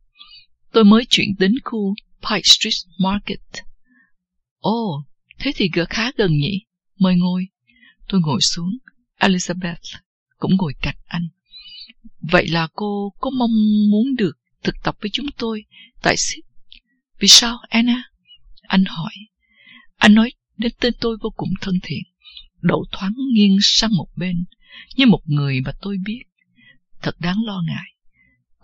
Speaker 1: tôi mới chuyển đến khu Pike Street Market. Ồ, oh, thế thì gỡ khá gần nhỉ? Mời ngồi. Tôi ngồi xuống. Elizabeth cũng ngồi cạnh anh. Vậy là cô có mong muốn được thực tập với chúng tôi tại SIP? Vì sao, Anna? Anh hỏi. Anh nói đến tên tôi vô cùng thân thiện, đậu thoáng nghiêng sang một bên, như một người mà tôi biết. Thật đáng lo ngại.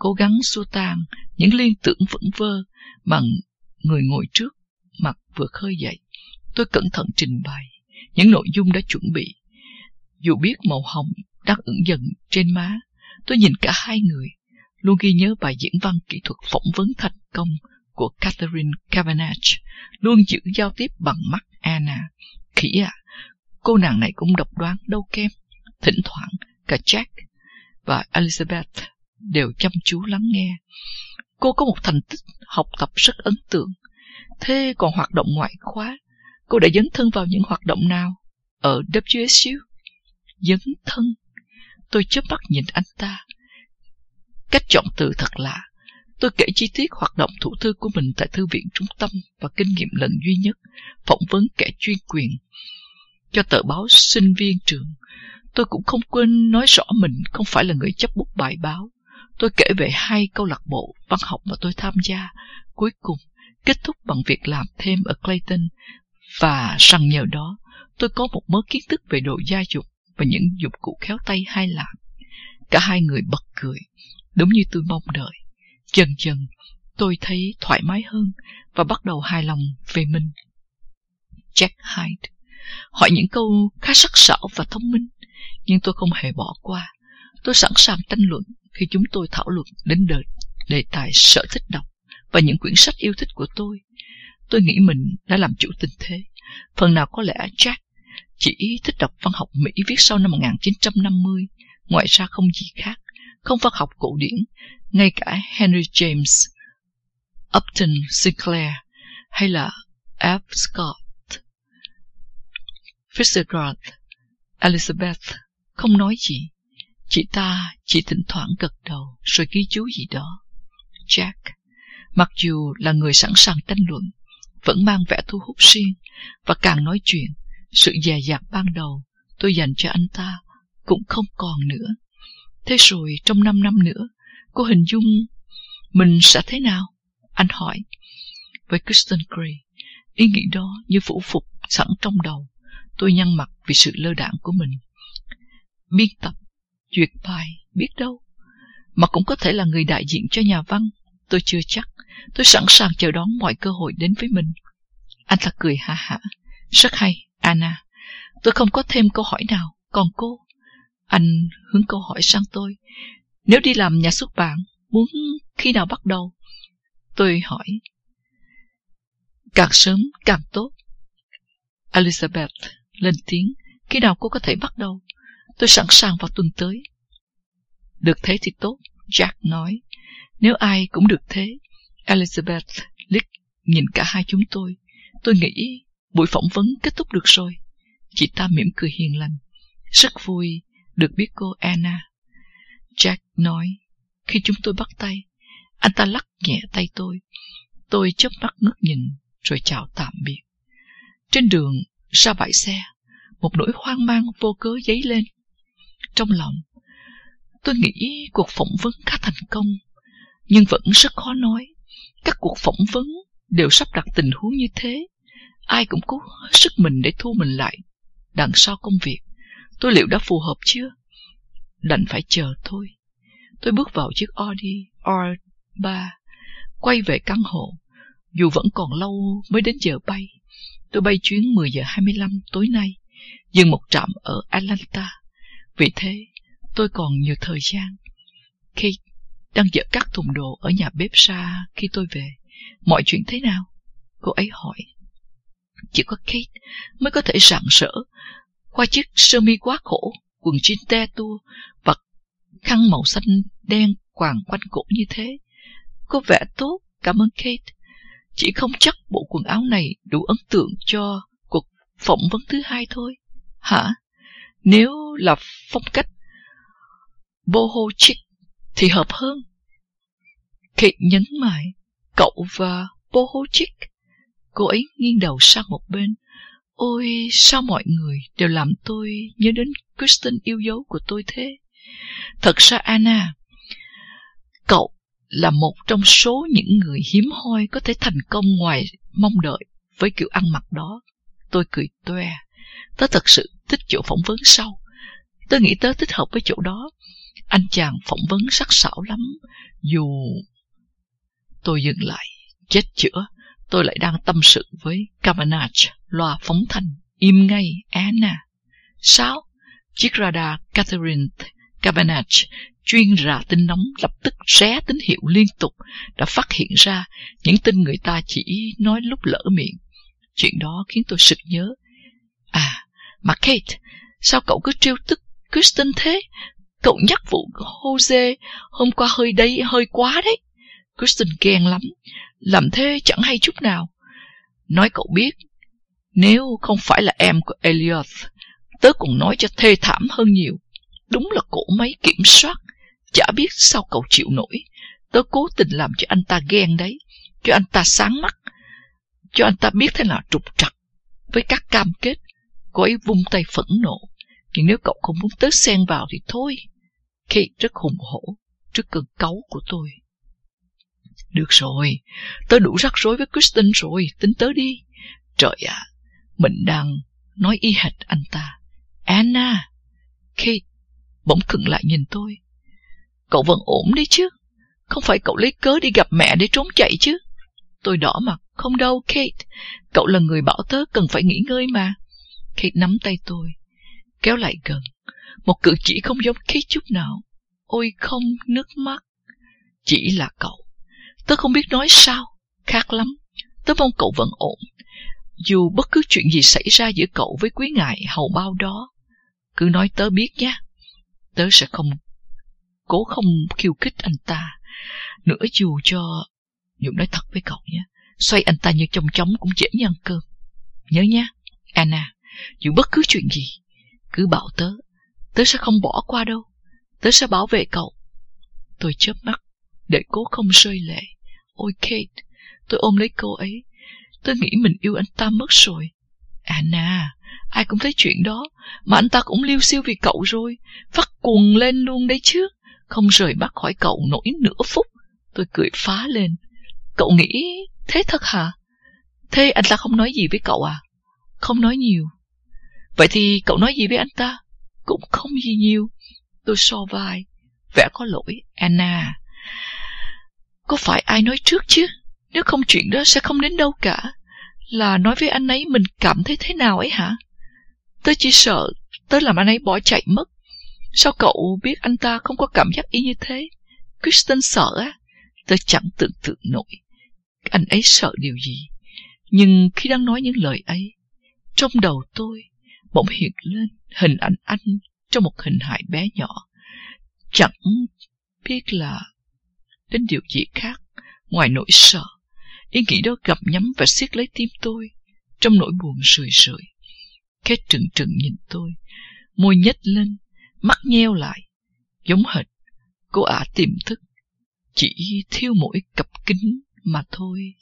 Speaker 1: Cố gắng xua tan những liên tưởng vững vơ mà người ngồi trước mặt vừa khơi dậy. Tôi cẩn thận trình bày những nội dung đã chuẩn bị. Dù biết màu hồng đang ửng dần trên má, tôi nhìn cả hai người, luôn ghi nhớ bài diễn văn kỹ thuật phỏng vấn thành công của Catherine Cavanagh, luôn giữ giao tiếp bằng mắt Anna. Khỉ à, cô nàng này cũng độc đoán đâu kém Thỉnh thoảng, cả Jack và Elizabeth đều chăm chú lắng nghe. Cô có một thành tích học tập rất ấn tượng. Thế còn hoạt động ngoại khóa, cô đã dấn thân vào những hoạt động nào? Ở WSU? Dấn thân? Tôi chớp mắt nhìn anh ta. Cách chọn từ thật lạ. Tôi kể chi tiết hoạt động thủ thư của mình tại thư viện trung tâm và kinh nghiệm lần duy nhất phỏng vấn kẻ chuyên quyền cho tờ báo sinh viên trường. Tôi cũng không quên nói rõ mình không phải là người chấp bút bài báo. Tôi kể về hai câu lạc bộ văn học mà tôi tham gia. Cuối cùng, kết thúc bằng việc làm thêm ở Clayton và rằng nhờ đó tôi có một mớ kiến thức về đồ gia dụng và những dụng cụ khéo tay hay làm. Cả hai người bật cười, đúng như tôi mong đợi. Dần dần, tôi thấy thoải mái hơn và bắt đầu hài lòng về mình. Jack Hyde hỏi những câu khá sắc sảo và thông minh, nhưng tôi không hề bỏ qua. Tôi sẵn sàng tranh luận khi chúng tôi thảo luận đến đời, đề tài sở thích đọc và những quyển sách yêu thích của tôi. Tôi nghĩ mình đã làm chủ tình thế. Phần nào có lẽ Jack chỉ thích đọc văn học Mỹ viết sau năm 1950, ngoài ra không gì khác, không văn học cổ điển, ngay cả Henry James, Upton Sinclair hay là F. Scott. Fitzgerald, Elizabeth không nói gì. Chị ta chỉ thỉnh thoảng gật đầu rồi ghi chú gì đó. Jack, mặc dù là người sẵn sàng tranh luận, vẫn mang vẻ thu hút riêng và càng nói chuyện, sự dè dặt ban đầu tôi dành cho anh ta cũng không còn nữa. Thế rồi trong năm năm nữa, cô hình dung mình sẽ thế nào? Anh hỏi. Với Kristen Gray, ý nghĩ đó như phủ phục sẵn trong đầu. Tôi nhăn mặt vì sự lơ đảng của mình. Biên tập, duyệt bài, biết đâu. Mà cũng có thể là người đại diện cho nhà văn. Tôi chưa chắc. Tôi sẵn sàng chờ đón mọi cơ hội đến với mình. Anh ta cười ha hả. Rất hay, Anna. Tôi không có thêm câu hỏi nào. Còn cô? Anh hướng câu hỏi sang tôi. Nếu đi làm nhà xuất bản, muốn khi nào bắt đầu? Tôi hỏi. Càng sớm càng tốt. Elizabeth lên tiếng. Khi nào cô có thể bắt đầu? Tôi sẵn sàng vào tuần tới. Được thế thì tốt, Jack nói. Nếu ai cũng được thế. Elizabeth liếc nhìn cả hai chúng tôi. Tôi nghĩ buổi phỏng vấn kết thúc được rồi. Chị ta mỉm cười hiền lành. Rất vui được biết cô Anna. Jack nói, khi chúng tôi bắt tay, anh ta lắc nhẹ tay tôi. Tôi chớp mắt ngước nhìn, rồi chào tạm biệt. Trên đường ra bãi xe, một nỗi hoang mang vô cớ dấy lên. Trong lòng, tôi nghĩ cuộc phỏng vấn khá thành công, nhưng vẫn rất khó nói. Các cuộc phỏng vấn đều sắp đặt tình huống như thế. Ai cũng cố sức mình để thu mình lại đằng sau công việc. Tôi liệu đã phù hợp chưa? Đành phải chờ thôi. Tôi bước vào chiếc Audi R3, quay về căn hộ. Dù vẫn còn lâu mới đến giờ bay, tôi bay chuyến 10 giờ 25 tối nay, dừng một trạm ở Atlanta. Vì thế, tôi còn nhiều thời gian. Kate đang dỡ các thùng đồ ở nhà bếp xa khi tôi về. Mọi chuyện thế nào? Cô ấy hỏi. Chỉ có Kate mới có thể rạng sỡ. qua chiếc sơ mi quá khổ, quần jean te tua và khăn màu xanh đen quàng quanh cổ như thế. Có vẻ tốt, cảm ơn Kate. Chỉ không chắc bộ quần áo này đủ ấn tượng cho cuộc phỏng vấn thứ hai thôi. Hả? Nếu là phong cách boho chic thì hợp hơn. Kate nhấn mạnh cậu và boho chic. Cô ấy nghiêng đầu sang một bên. Ôi, sao mọi người đều làm tôi nhớ đến Kristen yêu dấu của tôi thế? Thật ra Anna, cậu là một trong số những người hiếm hoi có thể thành công ngoài mong đợi với kiểu ăn mặc đó. Tôi cười toe. Tớ thật sự thích chỗ phỏng vấn sau. Tớ nghĩ tớ thích hợp với chỗ đó. Anh chàng phỏng vấn sắc sảo lắm. Dù... Tôi dừng lại. Chết chữa. Tôi lại đang tâm sự với kamanach loa phóng thanh. Im ngay, Anna. Sao? Chiếc radar Catherine Cavanagh chuyên rà tin nóng lập tức xé tín hiệu liên tục đã phát hiện ra những tin người ta chỉ nói lúc lỡ miệng. Chuyện đó khiến tôi sực nhớ. À, mà Kate, sao cậu cứ trêu tức Kristen thế? Cậu nhắc vụ Jose hôm qua hơi đấy, hơi quá đấy. Kristen ghen lắm, làm thế chẳng hay chút nào. Nói cậu biết, nếu không phải là em của Elliot, tớ cũng nói cho thê thảm hơn nhiều. Đúng là cổ máy kiểm soát. Chả biết sao cậu chịu nổi. Tớ cố tình làm cho anh ta ghen đấy. Cho anh ta sáng mắt. Cho anh ta biết thế nào trục trặc. Với các cam kết, cô ấy vung tay phẫn nộ. Nhưng nếu cậu không muốn tớ xen vào thì thôi. Kate rất hùng hổ trước cơn cáu của tôi. Được rồi, tớ đủ rắc rối với Kristen rồi, tính tớ đi. Trời ạ, mình đang nói y hệt anh ta. Anna, Kate bỗng khựng lại nhìn tôi. Cậu vẫn ổn đấy chứ? Không phải cậu lấy cớ đi gặp mẹ để trốn chạy chứ? Tôi đỏ mặt. Không đâu, Kate. Cậu là người bảo tớ cần phải nghỉ ngơi mà. Kate nắm tay tôi, kéo lại gần. Một cử chỉ không giống Kate chút nào. Ôi không, nước mắt. Chỉ là cậu. Tớ không biết nói sao. Khác lắm. Tớ mong cậu vẫn ổn. Dù bất cứ chuyện gì xảy ra giữa cậu với quý ngài hầu bao đó. Cứ nói tớ biết nhé tớ sẽ không cố không khiêu khích anh ta nữa dù cho Dũng nói thật với cậu nhé xoay anh ta như trong chóng cũng dễ như ăn cơm nhớ nhé Anna dù bất cứ chuyện gì. Cứ bảo tớ, tớ sẽ không bỏ qua đâu. Tớ sẽ bảo vệ cậu. Tôi chớp mắt, để cố không rơi lệ. Ôi Kate, tôi ôm lấy cô ấy. Tôi nghĩ mình yêu anh ta mất rồi. Anna, ai cũng thấy chuyện đó, mà anh ta cũng liêu siêu vì cậu rồi. Phát cuồng lên luôn đấy chứ. Không rời mắt khỏi cậu nổi nửa phút. Tôi cười phá lên. Cậu nghĩ thế thật hả? Thế anh ta không nói gì với cậu à? Không nói nhiều. Vậy thì cậu nói gì với anh ta? Cũng không gì nhiều. Tôi so vai. Vẻ có lỗi. Anna. Có phải ai nói trước chứ? Nếu không chuyện đó sẽ không đến đâu cả. Là nói với anh ấy mình cảm thấy thế nào ấy hả? Tớ chỉ sợ tớ làm anh ấy bỏ chạy mất. Sao cậu biết anh ta không có cảm giác y như thế? Kristen sợ á. Tớ chẳng tưởng tượng nổi. Anh ấy sợ điều gì? Nhưng khi đang nói những lời ấy, trong đầu tôi bỗng hiện lên hình ảnh anh trong một hình hài bé nhỏ. Chẳng biết là đến điều gì khác ngoài nỗi sợ. Ý nghĩ đó gặp nhắm và siết lấy tim tôi trong nỗi buồn rười rượi. Kết trừng trừng nhìn tôi, môi nhếch lên, mắt nheo lại, giống hệt cô ả tiềm thức, chỉ thiếu mỗi cặp kính mà thôi.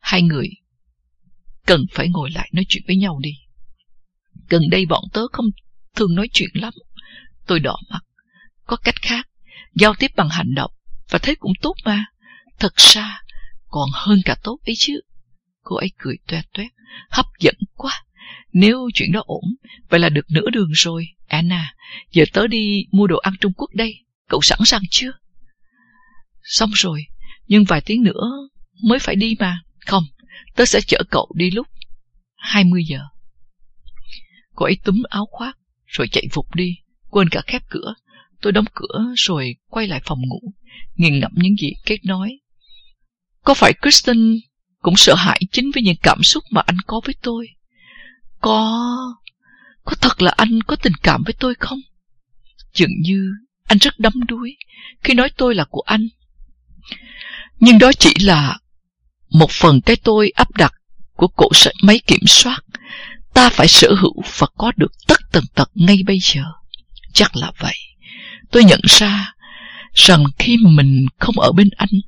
Speaker 1: Hai người cần phải ngồi lại nói chuyện với nhau đi. Gần đây bọn tớ không thường nói chuyện lắm. Tôi đỏ mặt. Có cách khác, giao tiếp bằng hành động, và thế cũng tốt mà. Thật ra, còn hơn cả tốt ấy chứ. Cô ấy cười toe toét, hấp dẫn quá. Nếu chuyện đó ổn, vậy là được nửa đường rồi. Anna, giờ tớ đi mua đồ ăn Trung Quốc đây. Cậu sẵn sàng chưa? Xong rồi, nhưng vài tiếng nữa mới phải đi mà. Không, tớ sẽ chở cậu đi lúc 20 giờ. Cô ấy túm áo khoác, rồi chạy vụt đi, quên cả khép cửa. Tôi đóng cửa rồi quay lại phòng ngủ, nghiền ngẫm những gì kết nói. Có phải Kristen cũng sợ hãi chính với những cảm xúc mà anh có với tôi? Có... Có thật là anh có tình cảm với tôi không? Dường như anh rất đắm đuối khi nói tôi là của anh. Nhưng đó chỉ là một phần cái tôi áp đặt của cổ sợi máy kiểm soát. Ta phải sở hữu và có được tất tần tật ngay bây giờ. Chắc là vậy. Tôi nhận ra rằng khi mà mình không ở bên anh,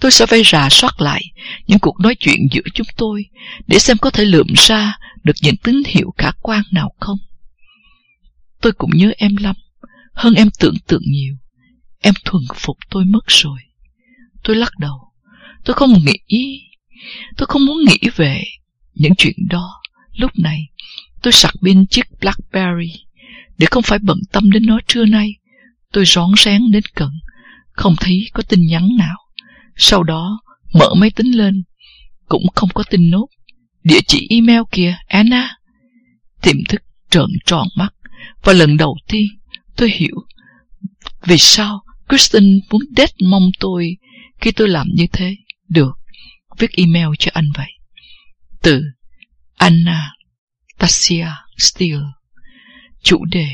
Speaker 1: tôi sẽ phải rà soát lại những cuộc nói chuyện giữa chúng tôi để xem có thể lượm ra được những tín hiệu khả quan nào không. Tôi cũng nhớ em lắm, hơn em tưởng tượng nhiều. Em thuần phục tôi mất rồi. Tôi lắc đầu. Tôi không nghĩ, tôi không muốn nghĩ về những chuyện đó. Lúc này, tôi sạc pin chiếc Blackberry để không phải bận tâm đến nó trưa nay. Tôi rón rén đến cận, không thấy có tin nhắn nào. Sau đó, mở máy tính lên, cũng không có tin nốt. Địa chỉ email kìa, Anna. Tiềm thức trợn tròn mắt, và lần đầu tiên tôi hiểu vì sao Kristen muốn đét mong tôi khi tôi làm như thế. Được, viết email cho anh vậy. Từ Anna Tassia Steele, Chủ đề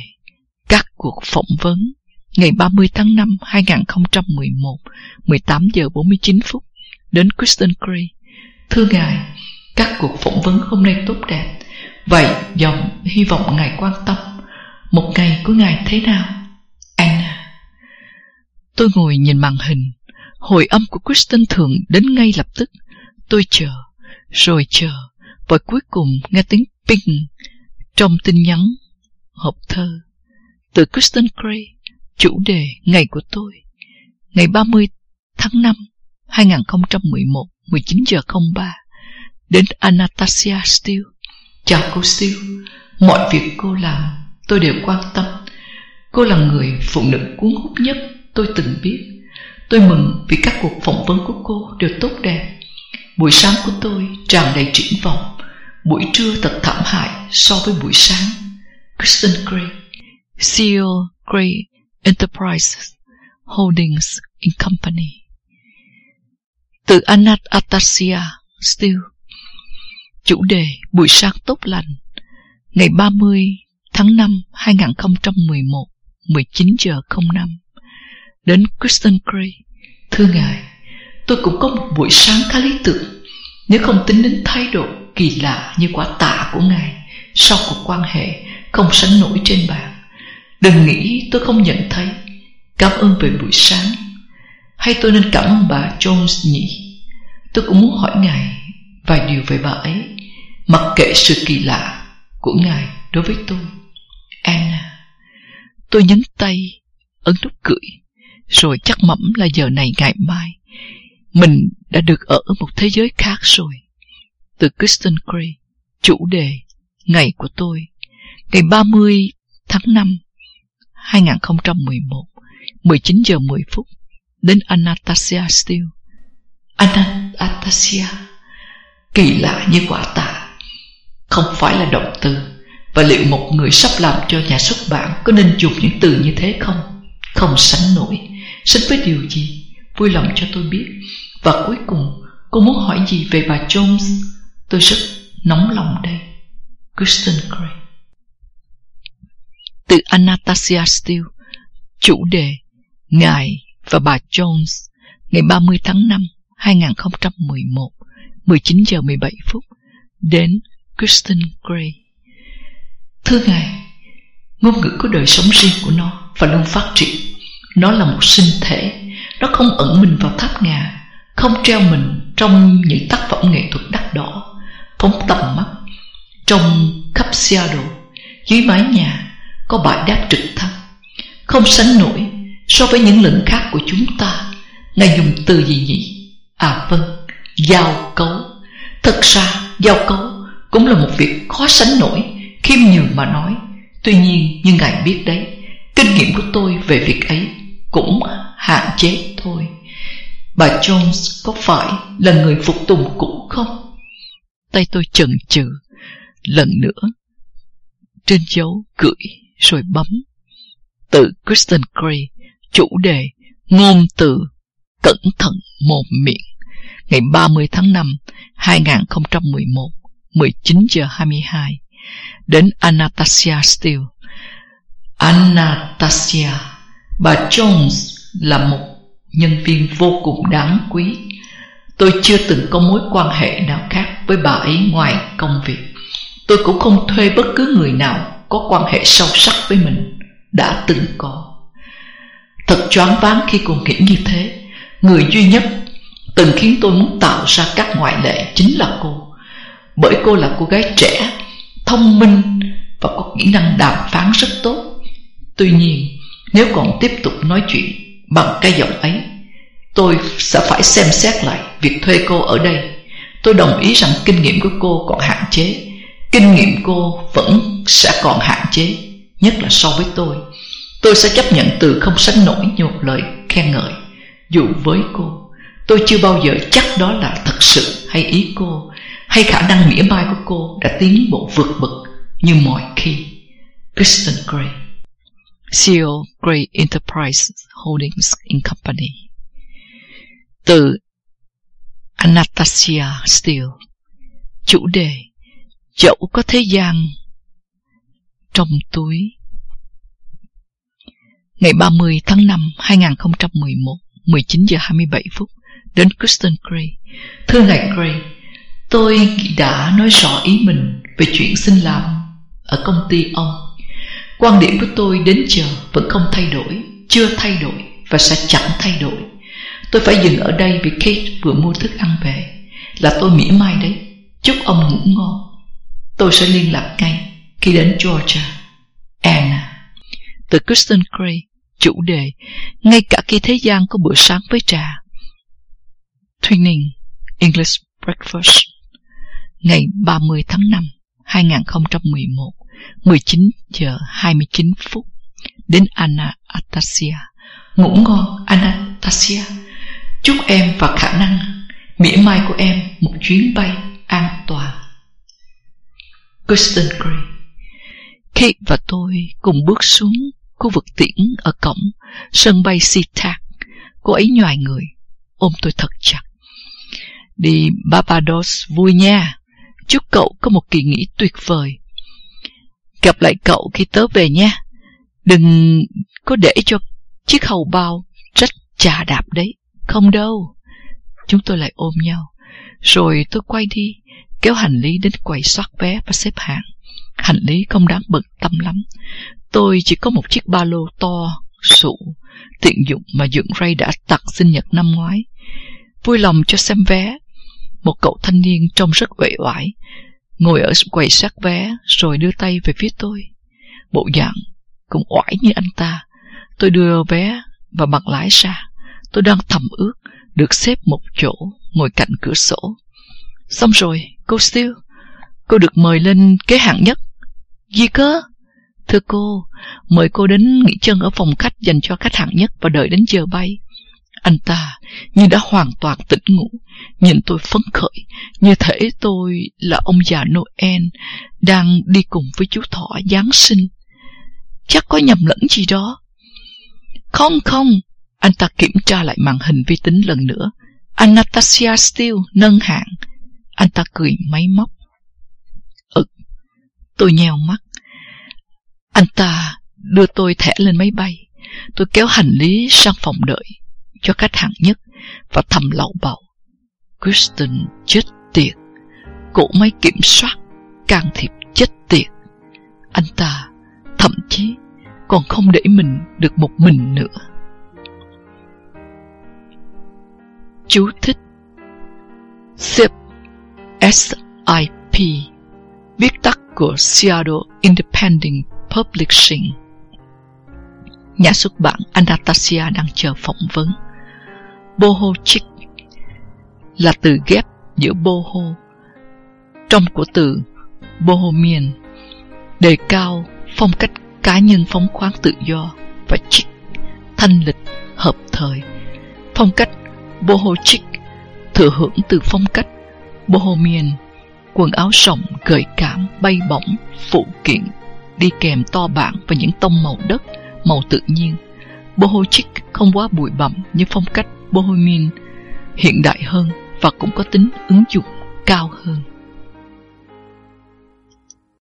Speaker 1: Các cuộc phỏng vấn, Ngày 30 tháng 5 2011 18 giờ 49 phút, Đến Kristen Gray Thưa Ngài, Các cuộc phỏng vấn hôm nay tốt đẹp. Vậy dòng hy vọng Ngài quan tâm. Một ngày của Ngài thế nào? Anna. Tôi ngồi nhìn màn hình. Hồi âm của Kristen thường đến ngay lập tức. Tôi chờ, rồi chờ, và cuối cùng nghe tiếng ping trong tin nhắn, hộp thơ. Từ Kristen Gray, chủ đề ngày của tôi. Ngày 30 tháng 5, 2011, 19 giờ 03. Đến Anastasia Steele. Chào cô Steele. Mọi việc cô làm, tôi đều quan tâm. Cô là người phụ nữ cuốn hút nhất tôi từng biết. Tôi mừng vì các cuộc phỏng vấn của cô đều tốt đẹp. Buổi sáng của tôi tràn đầy triển vọng. Buổi trưa thật thảm hại so với buổi sáng. Kristen Gray, CEO Gray Enterprises Holdings in Company. Từ Anat Atasia Steel Chủ đề Buổi sáng tốt lành Ngày 30 tháng 5 2011 19 giờ 05 Đến Kristen Gray Thưa Ngài, tôi cũng có một buổi sáng khá lý tưởng. Nếu không tính đến thái độ kỳ lạ như quả tạ của Ngài sau cuộc quan hệ không sánh nổi trên bàn, đừng nghĩ tôi không nhận thấy. Cảm ơn về buổi sáng. Hay tôi nên cảm ơn bà Jones nhỉ? Tôi cũng muốn hỏi Ngài vài điều về bà ấy, mặc kệ sự kỳ lạ của Ngài đối với tôi. Anna. Tôi nhấn tay, ấn nút cười, rồi chắc mẩm là giờ này ngày mai. Mình đã được ở một thế giới khác rồi. Từ Kristen Gray, chủ đề, ngày của tôi, ngày 30 tháng 5, 2011, 19 giờ 10 phút, đến Anastasia Steele. Anastasia, kỳ lạ như quả tạ, không phải là động từ. Và liệu một người sắp làm cho nhà xuất bản có nên dùng những từ như thế không? Không sánh nổi. Sánh với điều gì? Vui lòng cho tôi biết. Và cuối cùng, cô muốn hỏi gì về bà Jones? Tôi rất nóng lòng đây. Kristen Gray Từ Anastasia Steele Chủ đề Ngài và bà Jones Ngày 30 tháng 5 2011 19 giờ 17 phút Đến Kristen Gray Thưa Ngài Ngôn ngữ có đời sống riêng của nó Và luôn phát triển Nó là một sinh thể Nó không ẩn mình vào tháp ngà không treo mình trong những tác phẩm nghệ thuật đắt đỏ, Phóng tầm mắt, Trong khắp Seattle Dưới mái nhà Có bãi đáp trực thăng. Không sánh nổi So với những lĩnh khác của chúng ta. Ngài dùng từ gì nhỉ? À vâng Giao cấu. Thật ra, giao cấu Cũng là một việc khó sánh nổi Khiêm nhường mà nói. Tuy nhiên, như Ngài biết đấy, Kinh nghiệm của tôi về việc ấy Cũng hạn chế thôi. Bà Jones có phải là người phục tùng cũ không? Tay tôi chần chừ Lần nữa Trên dấu gửi rồi bấm Từ Kristen Gray Chủ đề Ngôn từ Cẩn thận một miệng Ngày 30 tháng 5 2011 19 giờ 22 đến Anastasia Steele. Anastasia, bà Jones là một nhân viên vô cùng đáng quý. Tôi chưa từng có mối quan hệ nào khác với bà ấy ngoài công việc. Tôi cũng không thuê bất cứ người nào có quan hệ sâu sắc với mình đã từng có. Thật choáng váng khi cùng nghĩ như thế. Người duy nhất từng khiến tôi muốn tạo ra các ngoại lệ chính là cô. Bởi cô là cô gái trẻ thông minh và có kỹ năng đàm phán rất tốt. Tuy nhiên, nếu còn tiếp tục nói chuyện bằng cái giọng ấy, tôi sẽ phải xem xét lại việc thuê cô ở đây. Tôi đồng ý rằng kinh nghiệm của cô còn hạn chế. Kinh nghiệm cô vẫn sẽ còn hạn chế, nhất là so với tôi. Tôi sẽ chấp nhận từ không sánh nổi như một lời khen ngợi. Dù với cô, tôi chưa bao giờ chắc đó là thật sự hay ý cô hay khả năng mỉa mai của cô đã tiến bộ vượt bậc như mọi khi. Kristen Gray CEO Great Enterprise Holdings in Company. Từ Anastasia Steele, Chủ đề Dẫu có thế gian Trong túi. Ngày 30 tháng 5 2011 19 giờ 27 phút, Đến Kristen Gray. Thưa ngài Gray, Tôi đã nói rõ ý mình về chuyện xin làm ở công ty ông. Quan điểm của tôi đến giờ vẫn không thay đổi, chưa thay đổi và sẽ chẳng thay đổi. Tôi phải dừng ở đây vì Kate vừa mua thức ăn về. Là tôi mỉa mai đấy. Chúc ông ngủ ngon. Tôi sẽ liên lạc ngay khi đến Georgia. Anna. Từ Kristen Gray, chủ đề, ngay cả khi thế gian có bữa sáng với trà. Twinning, English Breakfast ngày 30 tháng 5 2011 19 giờ 29 phút đến Anastasia. Ngủ ngon Anastasia. Chúc em và khả năng mỉa mai của em một chuyến bay an toàn. Kristen Gray Kate và tôi cùng bước xuống khu vực tiễn ở cổng sân bay SeaTac. Cô ấy nhòi người, ôm tôi thật chặt. Đi Barbados vui nha. Chúc cậu có một kỳ nghỉ tuyệt vời. Gặp lại cậu khi tớ về nhé. Đừng có để cho chiếc hầu bao rách trà đạp đấy. Không đâu. Chúng tôi lại ôm nhau. Rồi tôi quay đi, kéo hành lý đến quầy soát vé và xếp hàng. Hành lý không đáng bận tâm lắm. Tôi chỉ có một chiếc ba lô to, sụ, tiện dụng mà dưỡng ray đã tặng sinh nhật năm ngoái. Vui lòng cho xem vé. Một cậu thanh niên trông rất uể oải, ngồi ở quầy sát vé rồi đưa tay về phía tôi. Bộ dạng cũng oải như anh ta. Tôi đưa vé và bằng lái ra. Tôi đang thầm ước được xếp một chỗ ngồi cạnh cửa sổ. Xong rồi, cô Steele, cô được mời lên kế hạng nhất. Gì cơ? Thưa cô, mời cô đến nghỉ chân ở phòng khách dành cho khách hạng nhất và đợi đến giờ bay. Anh ta như đã hoàn toàn tỉnh ngủ, nhìn tôi phấn khởi, như thể tôi là ông già Noel đang đi cùng với chú thỏ Giáng sinh. Chắc có nhầm lẫn gì đó. Không không, anh ta kiểm tra lại màn hình vi tính lần nữa. Anastasia Steele nâng hạng. Anh ta cười máy móc. Ừ, tôi nheo mắt. Anh ta đưa tôi thẻ lên máy bay. Tôi kéo hành lý sang phòng đợi cho khách hạng nhất và thầm lậu bầu. Kristen chết tiệt. Cỗ máy kiểm soát can thiệp chết tiệt. Anh ta thậm chí còn không để mình được một mình nữa. Chú thích SIP SIP Viết tắt của Seattle Independent Publishing Nhà xuất bản Anastasia đang chờ phỏng vấn Boho chic là từ ghép giữa boho trong của từ bohemian đề cao phong cách cá nhân phóng khoáng tự do và chic thanh lịch hợp thời. Phong cách boho chic thừa hưởng từ phong cách bohemian, quần áo rộng gợi cảm, bay bổng, phụ kiện, đi kèm to bản và những tông màu đất, màu tự nhiên. Boho chic không quá bụi bặm như phong cách bohemian hiện đại hơn và cũng có tính ứng dụng cao hơn.